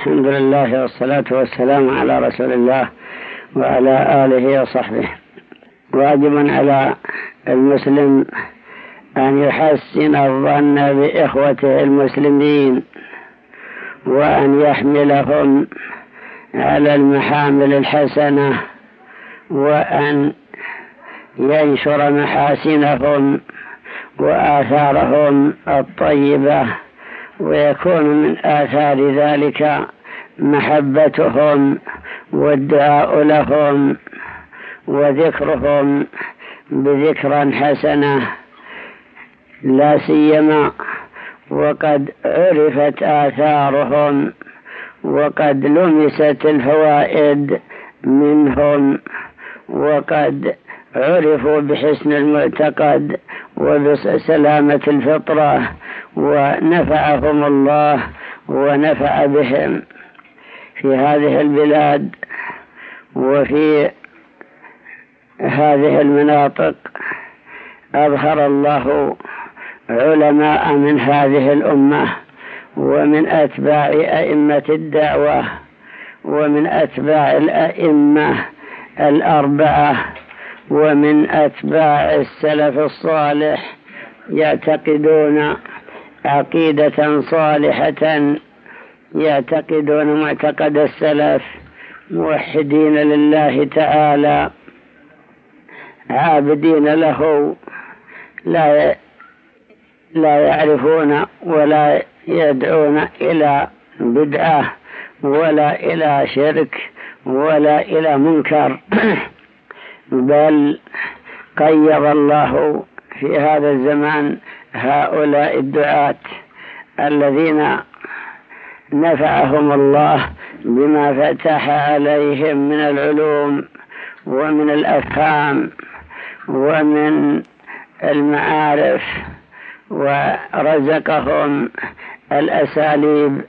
الحمد لله والصلاة والسلام على رسول الله وعلى آله وصحبه. واجب على المسلم أن يحسن الظن بإخوته المسلمين وأن يحملهم على المحامل الحسنة وأن ينشر محاسنهم وآثارهم الطيبة. ويكون من آثار ذلك محبتهم والدعاء لهم وذكرهم بذكرا حسنة لا سيما وقد عرفت آثارهم وقد لمست الفوائد منهم وقد عرفوا بحسن المعتقد وبسلامة الفطرة ونفعهم الله ونفع بهم في هذه البلاد وفي هذه المناطق. أظهر الله علماء من هذه الأمة ومن أتباع أئمة الدعوة ومن أتباع الأئمة الأربعة. ومن أتباع السلف الصالح يعتقدون عقيدة صالحة يعتقدون معتقد السلف موحدين لله تعالى عابدين له لا لا يعرفون ولا يدعون إلى بدعة ولا إلى شرك ولا إلى منكر. بل قيض الله في هذا الزمان هؤلاء الدعاة الذين نفعهم الله بما فتح عليهم من العلوم ومن الأفهام ومن المعارف ورزقهم الأساليب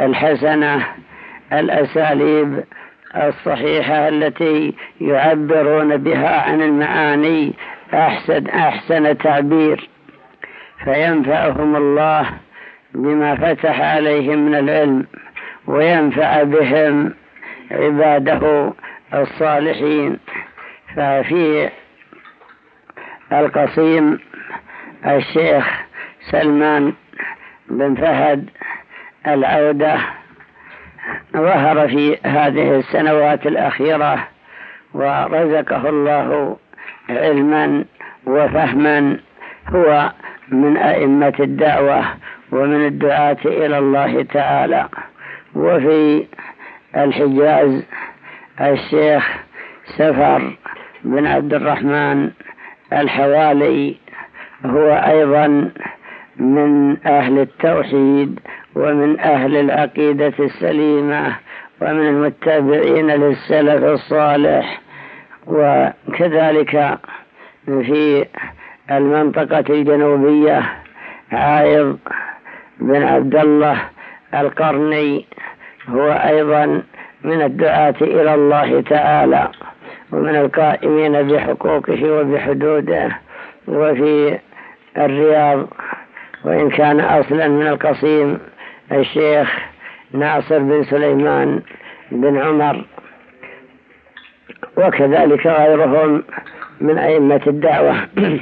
الحسنة الأساليب الصحيحة التي يعبرون بها عن المعاني أحسن, أحسن تعبير. فينفعهم الله بما فتح عليهم من العلم وينفع بهم عباده الصالحين. ففي القصيم الشيخ سلمان بن فهد العودة ظهر في هذه السنوات الأخيرة ورزقه الله علما وفهما هو من أئمة الدعوة ومن الدعاة إلى الله تعالى. وفي الحجاز الشيخ سفر بن عبد الرحمن الحوالي هو أيضا من أهل التوحيد ومن أهل العقيدة السليمة ومن المتبعين للسلف الصالح. وكذلك في المنطقة الجنوبية عايض بن عبد الله القرني هو أيضا من الدعاة إلى الله تعالى ومن القائمين بحقوقه وبحدوده وفي الرياض وإن كان أصلا من القصيم. الشيخ ناصر بن سليمان بن عمر وكذلك غيرهم من أئمة الدعوة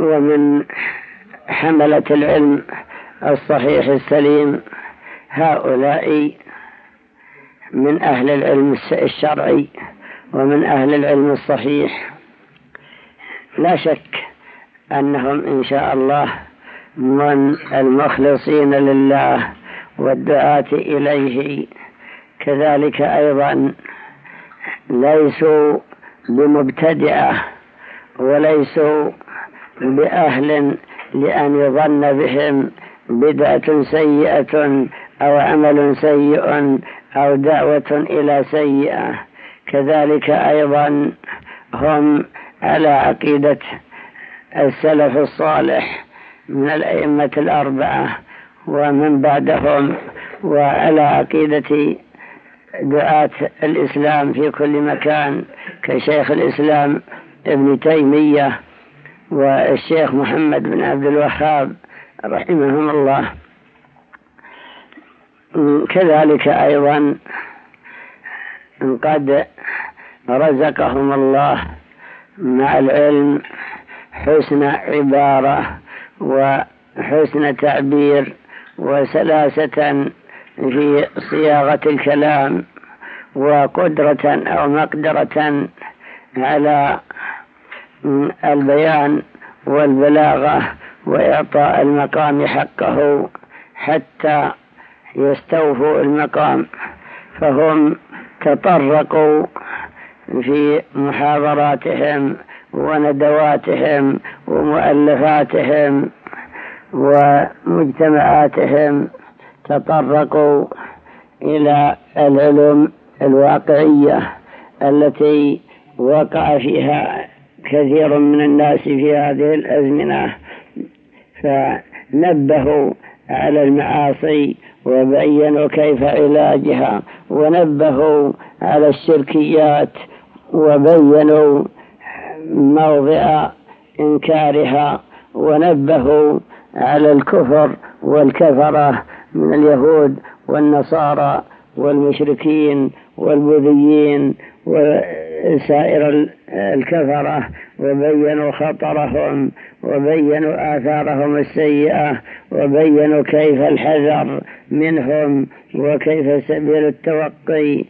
ومن حملة العلم الصحيح السليم هؤلاء من أهل العلم الشرعي ومن أهل العلم الصحيح. لا شك أنهم إن شاء الله من المخلصين لله والدعاة إليه. كذلك أيضا ليسوا بمبتدعة وليسوا بأهل لأن يظن بهم بدعة سيئة أو عمل سيء أو دعوة إلى سيئة. كذلك أيضا هم على عقيدة السلف الصالح. من الأئمة الأربعة ومن بعدهم وعلى عقيدة دعاة الإسلام في كل مكان كشيخ الإسلام ابن تيمية والشيخ محمد بن عبد الوهاب رحمهم الله. كذلك أيضا قد رزقهم الله مع العلم حسن عبارة وحسن تعبير وسلاسة في صياغة الكلام وقدرة أو مقدرة على البيان والبلاغة وإعطاء المقام حقه حتى يستوفوا المقام فهم تطرقوا في محاضراتهم وندواتهم ومؤلفاتهم ومجتمعاتهم تطرقوا إلى العلوم الواقعية التي وقع فيها كثير من الناس في هذه الأزمنة فنبهوا على المعاصي وبينوا كيف علاجها ونبهوا على الشركيات وبينوا موضع إنكارها ونبهوا على الكفر والكفرة من اليهود والنصارى والمشركين والبوذيين وسائر الكفرة وبينوا خطرهم وبينوا آثارهم السيئة وبينوا كيف الحذر منهم وكيف سبيل التوقي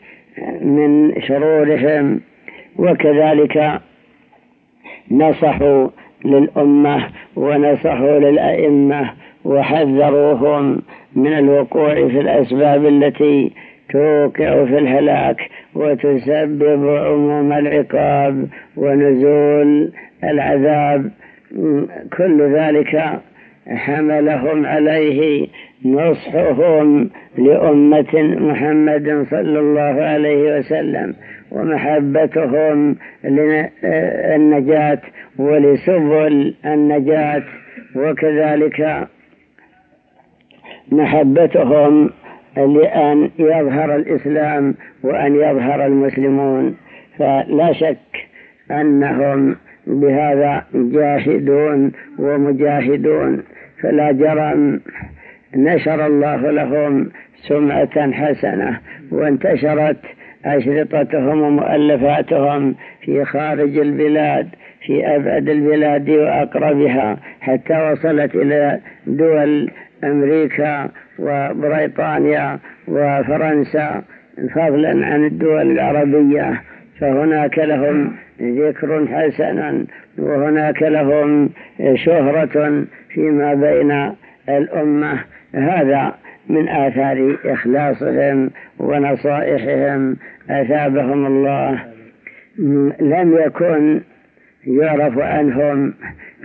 من شرورهم. وكذلك نصحوا للأمة ونصحوا للأئمة وحذروهم من الوقوع في الأسباب التي توقع في الهلاك وتسبب عموم العقاب ونزول العذاب. كل ذلك حملهم عليه نصحهم لأمة محمد صلى الله عليه وسلم. ومحبتهم للنجاة ولسبل النجاة وكذلك محبتهم لأن يظهر الإسلام وأن يظهر المسلمون. فلا شك أنهم بهذا جاهدون ومجاهدون. فلا جرم نشر الله لهم سمعة حسنة وانتشرت أشرطتهم ومؤلفاتهم في خارج البلاد في أبعد البلاد وأقربها حتى وصلت إلى دول أمريكا وبريطانيا وفرنسا فضلا عن الدول العربية. فهناك لهم ذكر حسنا وهناك لهم شهرة فيما بين الأمة. هذا من آثار إخلاصهم ونصائحهم أثابهم الله. لم يكن يعرف عنهم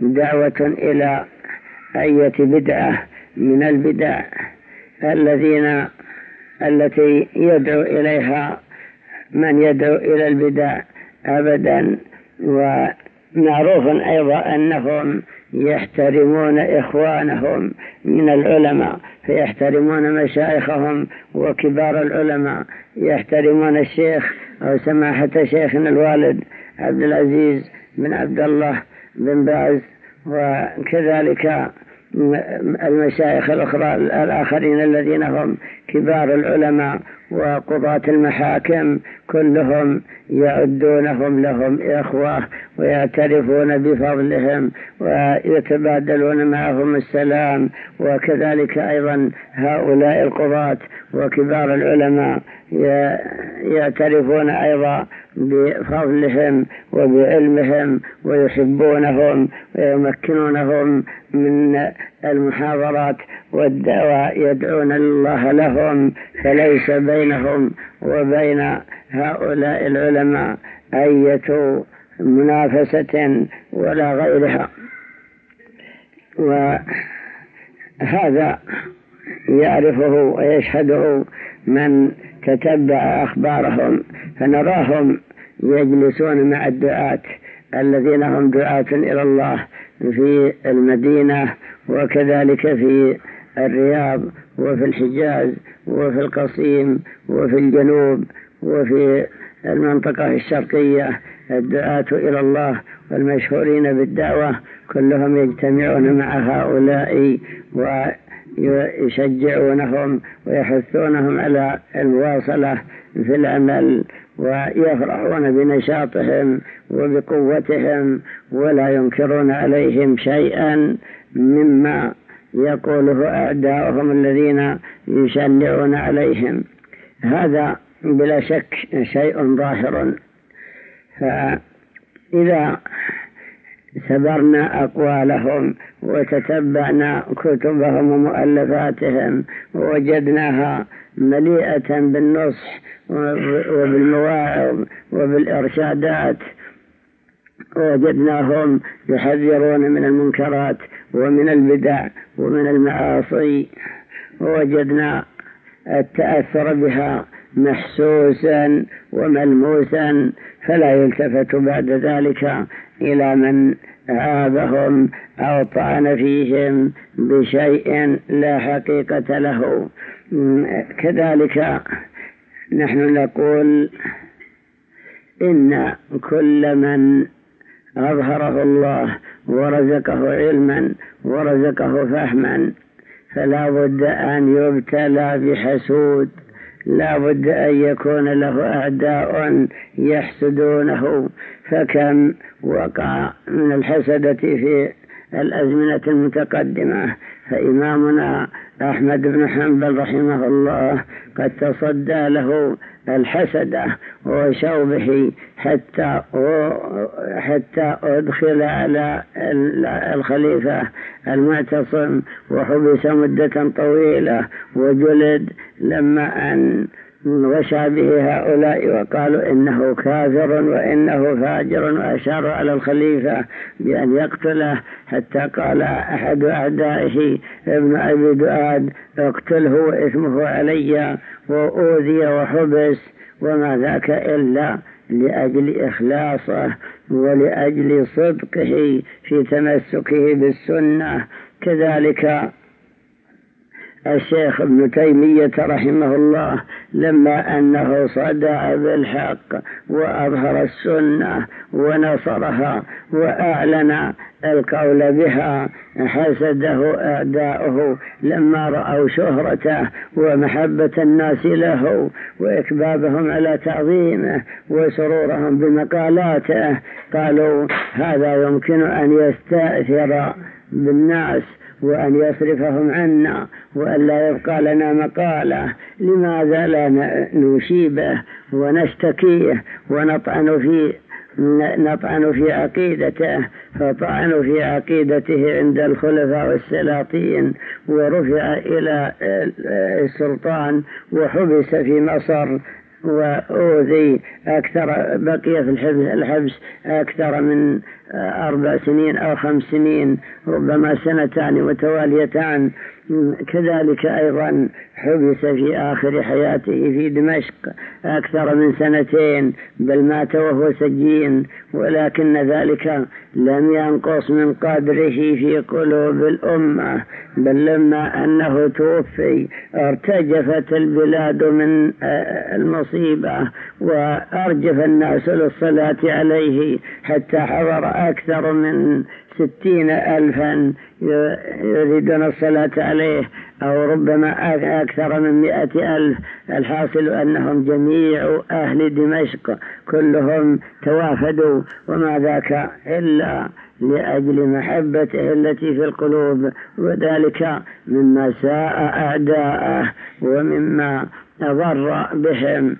دعوة إلى أية بدعة من البدع الذين التي يدعو إليها من يدعو إلى البدع أبدا ومعروف أيضا أنهم يحترمون إخوانهم من العلماء فيحترمون مشايخهم وكبار العلماء يحترمون الشيخ أو سماحة شيخنا الوالد عبد العزيز بن عبد الله بن باز وكذلك المشايخ الأخرى الآخرين الذين هم كبار العلماء وقضاة المحاكم كلهم يعدونهم لهم إخوة ويعترفون بفضلهم ويتبادلون معهم السلام. وكذلك أيضا هؤلاء القضاة وكبار العلماء يعترفون أيضا بفضلهم وبعلمهم ويحبونهم ويمكنونهم من المحاضرات والدعوة يدعون الله لهم فليس بينهم وبين هؤلاء العلماء أية منافسة ولا غيرها. وهذا يعرفه ويشهده من تتبع أخبارهم فنراهم يجلسون مع الدعاة الذين هم دعاة إلى الله في المدينة وكذلك في الرياض وفي الحجاز وفي القصيم وفي الجنوب وفي المنطقة الشرقية الدعاة إلى الله والمشهورين بالدعوة كلهم يجتمعون مع هؤلاء يشجعونهم ويحثونهم على المواصلة في العمل ويفرحون بنشاطهم وبقوتهم ولا ينكرون عليهم شيئا مما يقوله أعداؤهم الذين يشنعون عليهم. هذا بلا شك شيء ظاهر. فإذا سبرنا أقوالهم وتتبعنا كتبهم ومؤلفاتهم ووجدناها مليئة بالنصح وبالمواعظ وبالإرشادات. وجدناهم يحذرون من المنكرات ومن البدع ومن المعاصي. ووجدنا التأثر بها محسوسا وملموسا فلا يلتفت بعد ذلك إلى من عابهم أو طعن فيهم بشيء لا حقيقة له. كذلك نحن نقول إن كل من أظهره الله ورزقه علما ورزقه فهما فلا بد أن يبتلى بحسود. لا بد أن يكون له أعداء يحسدونه. فكم وقع من الحسدة في الأزمنة المتقدمة؟ فإمامنا أحمد بن حنبل رحمه الله قد تصدى له الحسدة وشوبه حتى حتى أدخل على الخليفة المعتصم وحبس مدة طويلة وجلد لما أن وشى به هؤلاء وقالوا إنه كافر وإنه فاجر وأشاروا على الخليفة بأن يقتله حتى قال أحد أعدائه ابن أبي دؤاد اقتله وإثمه علي وأوذي وحبس وما ذاك إلا لأجل إخلاصه ولأجل صدقه في تمسكه بالسنة. كذلك الشيخ ابن تيمية رحمه الله لما أنه صدع بالحق وأظهر السنة ونصرها وأعلن القول بها حسده أعداؤه لما رأوا شهرته ومحبة الناس له وإكبابهم على تعظيمه وسرورهم بمقالاته قالوا هذا يمكن أن يستأثر بالناس وأن يصرفهم عنا وأن لا يبقى لنا مقالة. لماذا لا نشيبه ونشتكيه ونطعن في نطعن في عقيدته؟ فطعنوا في عقيدته عند الخلفاء والسلاطين ورفع إلى السلطان وحبس في مصر وأوذي أكثر بقي في الحبس, الحبس أكثر من أربع سنين أو خمس سنين ربما سنتان متواليتان. كذلك أيضا حبس في آخر حياته في دمشق أكثر من سنتين بل مات وهو سجين ولكن ذلك لم ينقص من قدره في قلوب الأمة بل لما أنه توفي ارتجفت البلاد من المصيبة وأرجف الناس للصلاة عليه حتى حضر أكثر من ستين ألفا يريدون الصلاة عليه أو ربما أكثر من مئة ألف. الحاصل أنهم جميع أهل دمشق كلهم توافدوا وما ذاك إلا لأجل محبته التي في القلوب. وذلك مما ساء أعداءه ومما أضر بهم.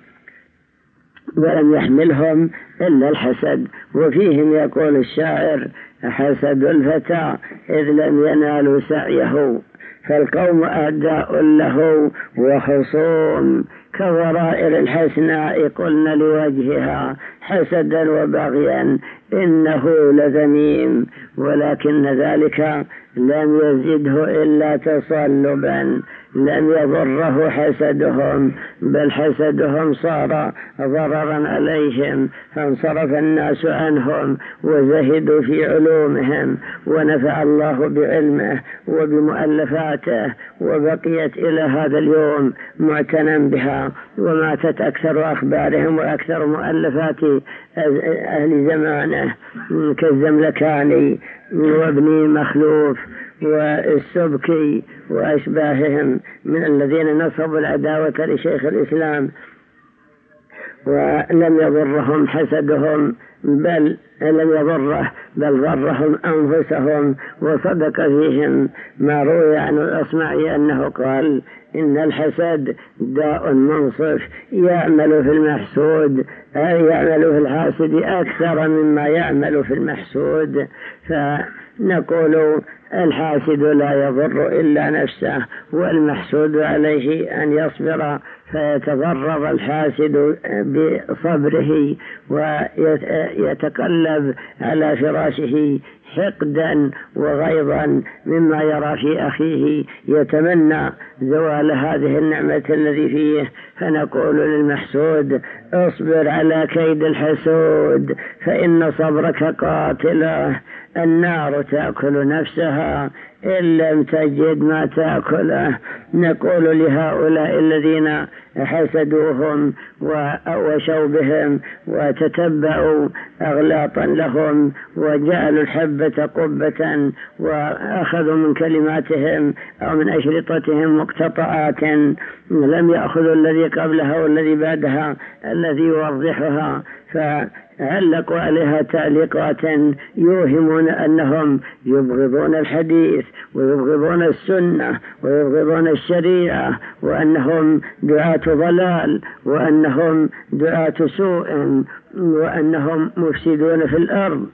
ولم يحملهم إلا الحسد. وفيهم يقول الشاعر حسد الفتى إذ لم ينالوا سعيه فالقوم أعداء له وخصوم. كضرائر الحسناء قلن لوجهها حسدا وبغيا إنه لذميم. ولكن ذلك لم يزده إلا تصلبا لم يضره حسدهم بل حسدهم صار ضررا عليهم فانصرف الناس عنهم وزهدوا في علومهم ونفع الله بعلمه وبمؤلفاته وبقيت إلى هذا اليوم معتنا بها. وماتت أكثر أخبارهم وأكثر مؤلفات أهل زمانه كالزملكاني. وابن مخلوف والسبكي وأشباههم من الذين نصبوا العداوة لشيخ الإسلام ولم يضرهم حسدهم بل لم يضره بل ضرهم أنفسهم وصدق فيهم. ما روي عن الأصمعي أنه قال إن الحسد داء منصف يعمل في المحسود أي يعمل في الحاسد أكثر مما يعمل في المحسود. فنقول الحاسد لا يضر إلا نفسه والمحسود عليه أن يصبر فيتضرر الحاسد بصبره ويتقلب على فراشه حقدا وغيظا مما يرى في أخيه يتمنى زوال هذه النعمة الذي فيه. فنقول للمحسود اصبر على كيد الحسود فإن صبرك قاتلة. النار تأكل نفسها إن لم تجد ما تأكله. نقول لهؤلاء الذين حسدوهم وأوشوا بهم وتتبعوا أغلاطا لهم وجعلوا الحبة قبة وأخذوا من كلماتهم أو من أشرطتهم مقتطعات لم يأخذوا الذي قبلها والذي بعدها الذي يوضحها. علقوا عليها تعليقات يوهمون أنهم يبغضون الحديث ويبغضون السنة ويبغضون الشريعة وأنهم دعاة ضلال وأنهم دعاة سوء وأنهم مفسدون في الأرض.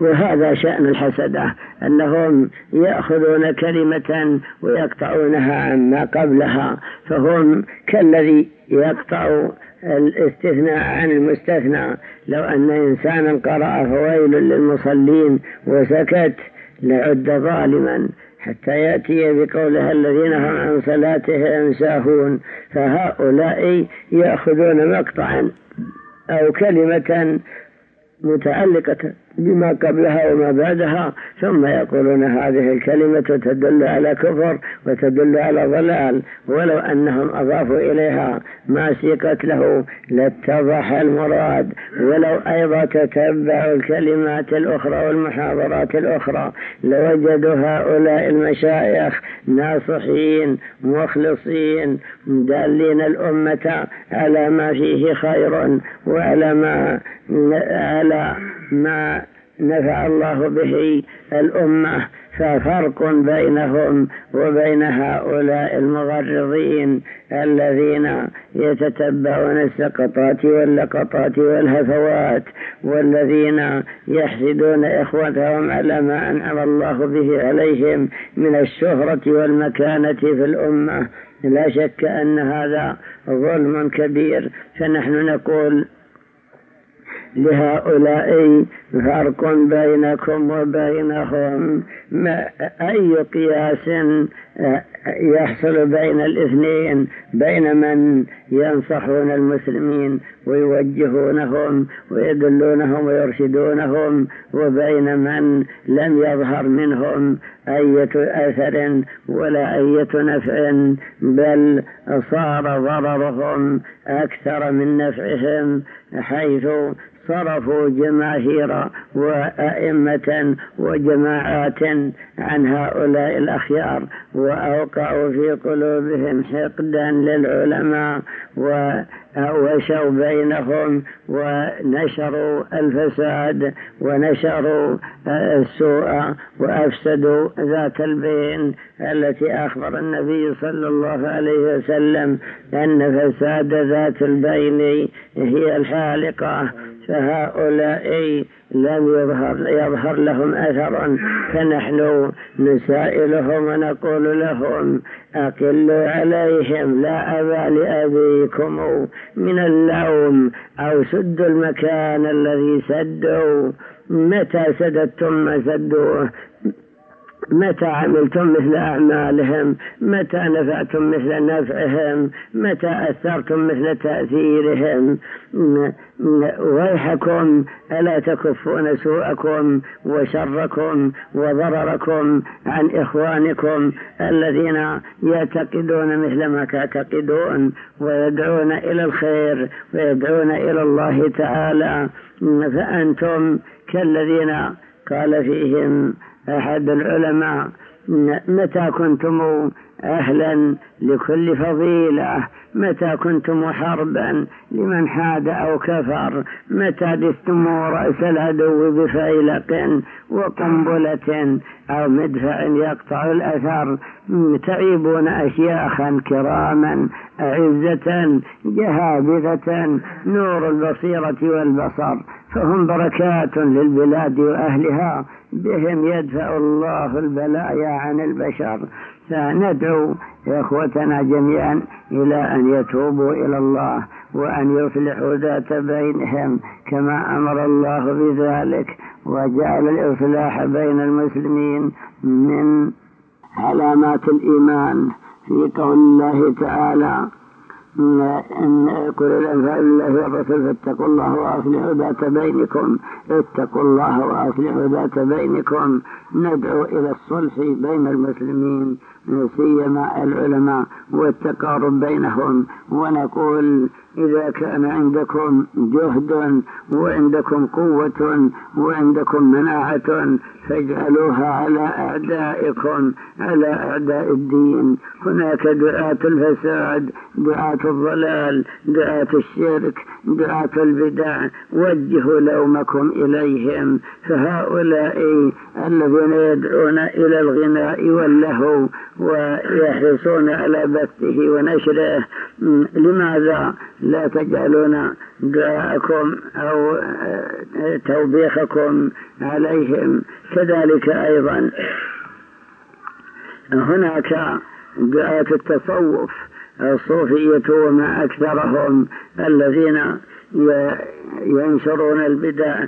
وهذا شأن الحسدة أنهم يأخذون كلمة ويقطعونها عما قبلها فهم كالذي يقطع الاستثناء عن المستثنى. لو أن إنسانا قرأ فويل للمصلين وسكت لعد ظالما. حتى يأتي بقولها الذين هم عن صلاتهم ساهون فهؤلاء يأخذون مقطعا أو كلمة متعلقة بما قبلها وما بعدها ثم يقولون هذه الكلمة تدل على كفر وتدل على ضلال ولو أنهم أضافوا إليها ما سيقت له لاتضح المراد. ولو أيضا تتبعوا الكلمات الأخرى والمحاضرات الأخرى لوجدوا هؤلاء المشايخ ناصحين مخلصين دالين الأمة على ما فيه خير وعلى ما على ما نفع الله به الأمة ففرق بينهم وبين هؤلاء المغرضين الذين يتتبعون السقطات واللقطات والهفوات والذين يحسدون إخوتهم على ما أنعم الله به عليهم من الشهرة والمكانة في الأمة. لا شك أن هذا ظلم كبير فنحن نقول لهؤلاء فرق بينكم وبينهم ما أي قياس يحصل بين الاثنين بين من ينصحون المسلمين ويوجهونهم ويدلونهم ويرشدونهم وبين من لم يظهر منهم أية أثر ولا أية نفع بل صار ضررهم أكثر من نفعهم حيث صرفوا جماهير وأئمة وجماعات عن هؤلاء الأخيار وأوقعوا في قلوبهم حقدا للعلماء ووشوا بينهم ونشروا الفساد ونشروا السوء وأفسدوا ذات البين التي أخبر النبي صلى الله عليه وسلم أن فساد ذات البين هي الحالقة. فهؤلاء لم يظهر, يظهر لهم أثر فنحن نسائلهم ونقول لهم أقلوا عليهم لا أبا لأبيكم من اللوم أو سدوا المكان الذي سدوا. متى سددتم ما سدوه؟ متى عملتم مثل أعمالهم؟ متى نفعتم مثل نفعهم؟ متى أثرتم مثل تأثيرهم؟ ويحكم ألا تكفون سوءكم وشركم وضرركم عن إخوانكم الذين يعتقدون مثل ما تعتقدون ويدعون إلى الخير ويدعون إلى الله تعالى؟ فأنتم كالذين قال فيهم أحد العلماء متى كنتم أهلا لكل فضيلة؟ متى كنتم حربا لمن حاد أو كفر؟ متى دستم رأس العدو بفيلق وقنبلة أو مدفع يقطع الأثر؟ تعيبون أشياخا كراما أعزة جهابذة نور البصيرة والبصر فهم بركات للبلاد وأهلها. بهم يدفع الله البلايا عن البشر. فندعو إخوتنا جميعا إلى أن يتوبوا إلى الله وأن يصلحوا ذات بينهم كما أمر الله بذلك وجعل الإصلاح بين المسلمين من علامات الإيمان في قول الله تعالى إن كل الأنفال لله والرسول فاتقوا الله وأصلحوا ذات بينكم اتقوا الله وأصلحوا ذات بينكم. ندعو إلى الصلح بين المسلمين سيما العلماء والتقارب بينهم. ونقول إذا كان عندكم جهد وعندكم قوة وعندكم مناعة فاجعلوها على أعدائكم على أعداء الدين. هناك دعاة الفساد دعاة الضلال دعاة الشرك دعاة البدع وجهوا لومكم إليهم. فهؤلاء الذين يدعون إلى الغناء واللهو ويحرصون على بثه ونشره لماذا لا تجعلون دعاءكم أو توبيخكم عليهم؟ كذلك أيضا هناك دعاة التصوف. الصوفية وما أكثرهم الذين ينشرون البدع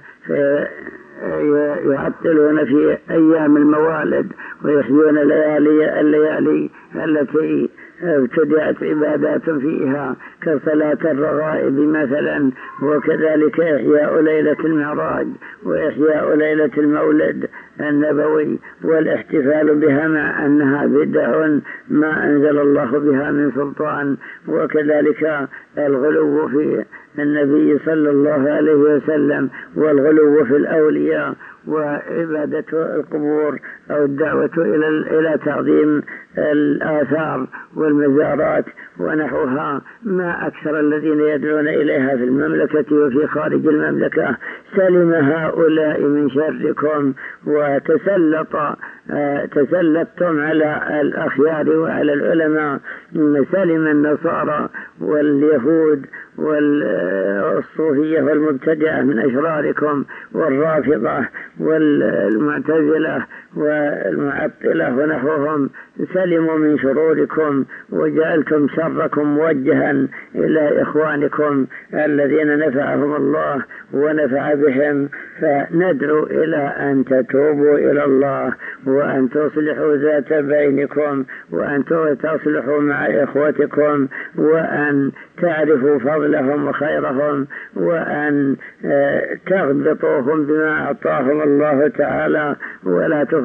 يعطلون في أيام الموالد ويحيون ليالي الليالي التي ابتدأت عبادات فيها كصلاة الرغائب مثلا وكذلك إحياء ليلة المعراج وإحياء ليلة المولد النبوي والاحتفال بها مع أنها بدع ما أنزل الله بها من سلطان وكذلك الغلو في النبي صلى الله عليه وسلم والغلو في الأولياء وعبادة القبور أو الدعوة إلى إلى تعظيم الآثار والمزارات ونحوها ما أكثر الذين يدعون إليها في المملكة وفي خارج المملكة. سلم هؤلاء من شركم وتسلط تسلطتم على الأخيار وعلى العلماء سلم النصارى واليهود والصوفية والمبتدعة من أشراركم والرافضة والمعتزلة والمعطلة ونحوهم سلموا من شروركم وجعلتم شركم موجها إلى إخوانكم الذين نفعهم الله ونفع بهم فندعو إلى أن تتوبوا إلى الله وأن تصلحوا ذات بينكم وأن تصلحوا مع إخوتكم وأن تعرفوا فضلهم وخيرهم وأن آه، تغبطوهم بما أعطاهم الله تعالى ولا تفضلوا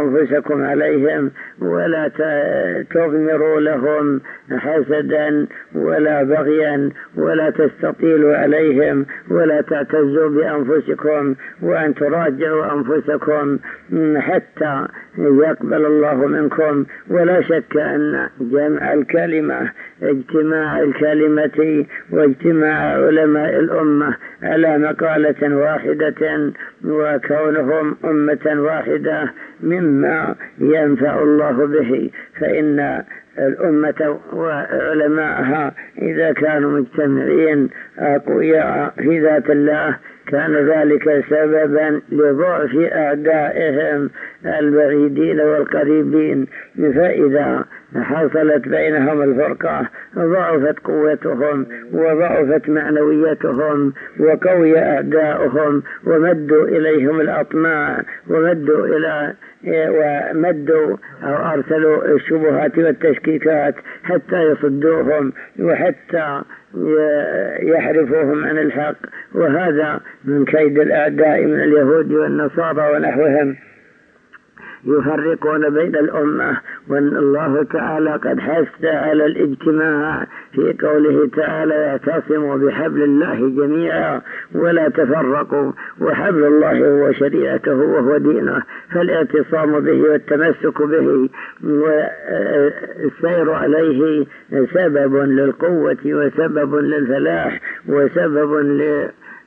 أنفسكم عليهم ولا تغمروا لهم حسدا ولا بغيا ولا تستطيلوا عليهم ولا تعتزوا بأنفسكم وأن تراجعوا أنفسكم حتى يقبل الله منكم. ولا شك أن جمع الكلمة اجتماع الكلمة واجتماع علماء الأمة على مقالة واحدة وكونهم أمة واحدة. مما ينفع الله به فإن الأمة وعلماءها إذا كانوا مجتمعين أقوياء في ذات الله كان ذلك سببا لضعف أعدائهم البعيدين والقريبين. فإذا حصلت بينهم الفرقة ضعفت قوتهم وضعفت معنويتهم وقوي أعداؤهم ومدوا إليهم الأطماع ومدوا إلى ومدوا أو أرسلوا الشبهات والتشكيكات حتى يصدوهم وحتى يحرفوهم عن الحق. وهذا من كيد الأعداء من اليهود والنصارى ونحوهم. يفرقون بين الأمة وأن الله تعالى قد حث على الاجتماع في قوله تعالى يعتصموا بحبل الله جميعا ولا تفرقوا وحبل الله هو شريعته وهو دينه فالاعتصام به والتمسك به والسير عليه سبب للقوة وسبب للفلاح وسبب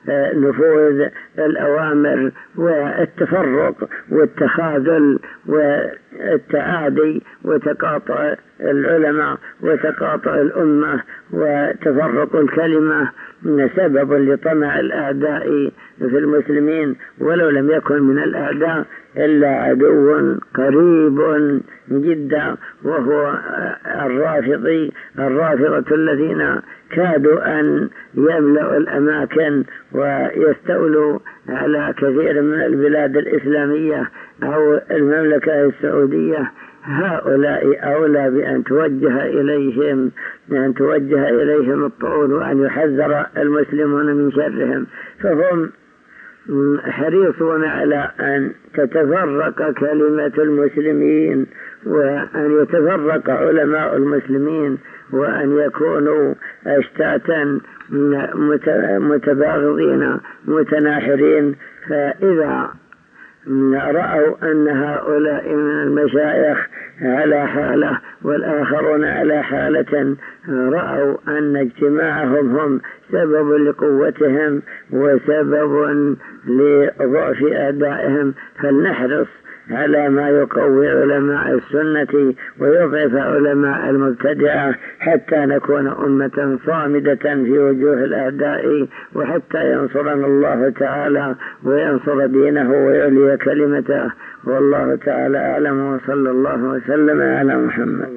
نفوذ الأوامر والتفرق والتخاذل والتعادي وتقاطع العلماء وتقاطع الأمة وتفرق الكلمة سبب لطمع الأعداء في المسلمين ولو لم يكن من الأعداء إلا عدو قريب جدا وهو الرافضي الرافضة الذين كادوا أن يملأوا الأماكن ويستولوا على كثير من البلاد الإسلامية أو المملكة السعودية. هؤلاء أولى بأن توجه إليهم بأن توجه إليهم الطعون وأن يحذر المسلمون من شرهم. فهم حريصون على أن تتفرق كلمة المسلمين وأن يتفرق علماء المسلمين وأن يكونوا أشتاتا متباغضين متناحرين. فإذا رأوا أن هؤلاء من المشايخ على حالة والآخرون على حالة رأوا أن اجتماعهم هم سبب لقوتهم وسبب لضعف أدائهم. فلنحرص على ما يقوي علماء السنة ويضعف علماء المبتدعة حتى نكون أمة صامدة في وجوه الأعداء وحتى ينصرنا الله تعالى وينصر دينه ويعلي كلمته. والله تعالى أعلم وصلى الله وسلم على محمد.